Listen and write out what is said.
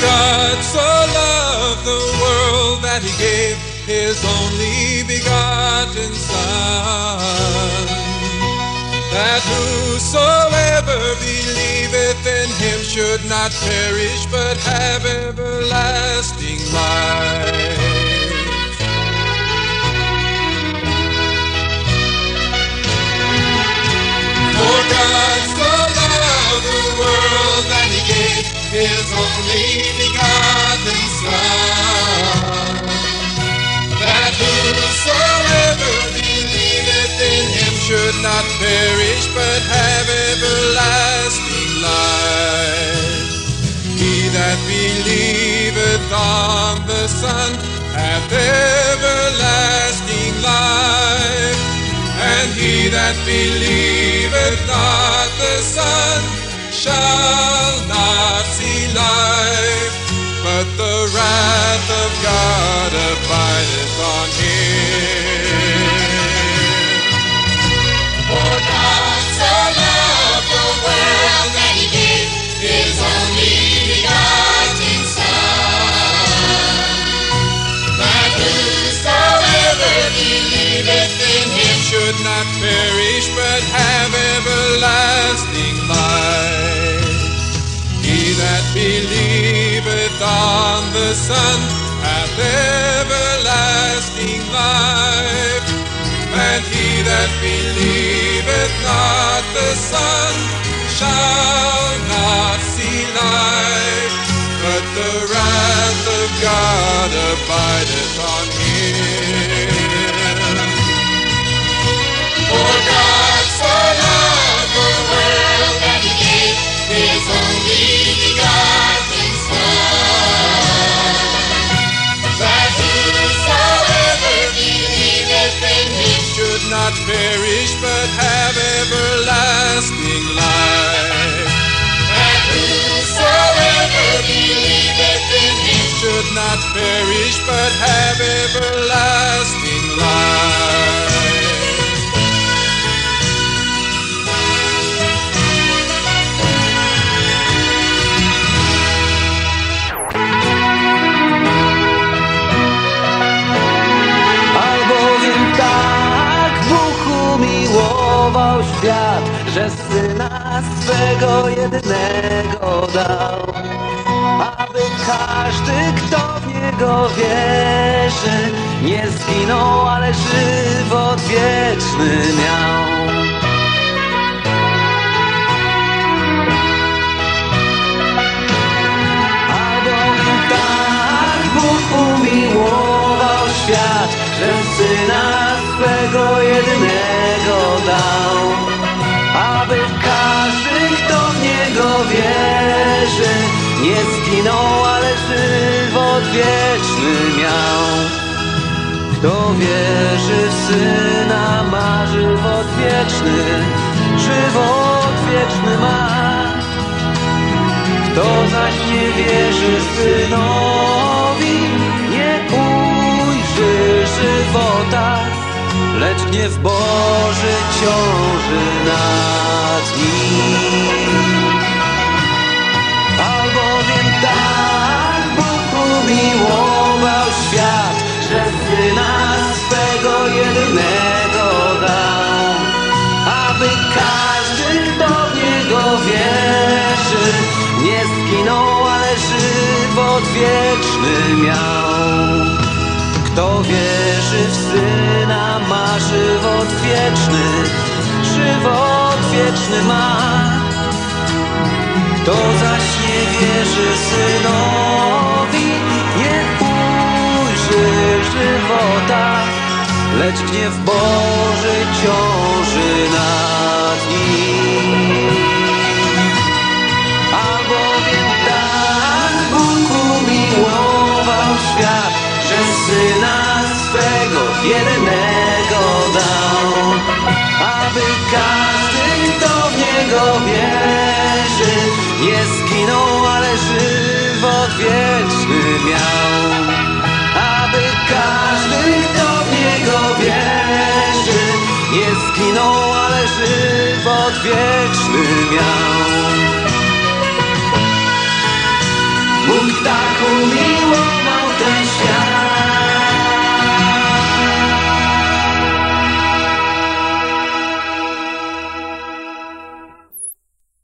سولہ اکٹوبر سولی گات نات سب سولی رش نک رشپ ہے ہیر دلیب کاپ سن ہے سلا ہیرا پلیپ کاپ سن شا پت گا رشوب لا سنگائے دیر پلیپ دان سنبلا سنگھ مائےب دات سن سیلا دار پار سام بھوکھمی ہو باشیا رسنا گوید ن گو گاؤں پارکھاسٹ گوگیش یس دنو گیا گوشت دو شوش نیے پوشا لوچو نی تو شنا شا دو نیے شا ل میں گوگا آب کا شر گیش اس کی نو و شروع گاؤں آب کا شر گیش اس کی نو و شروع گا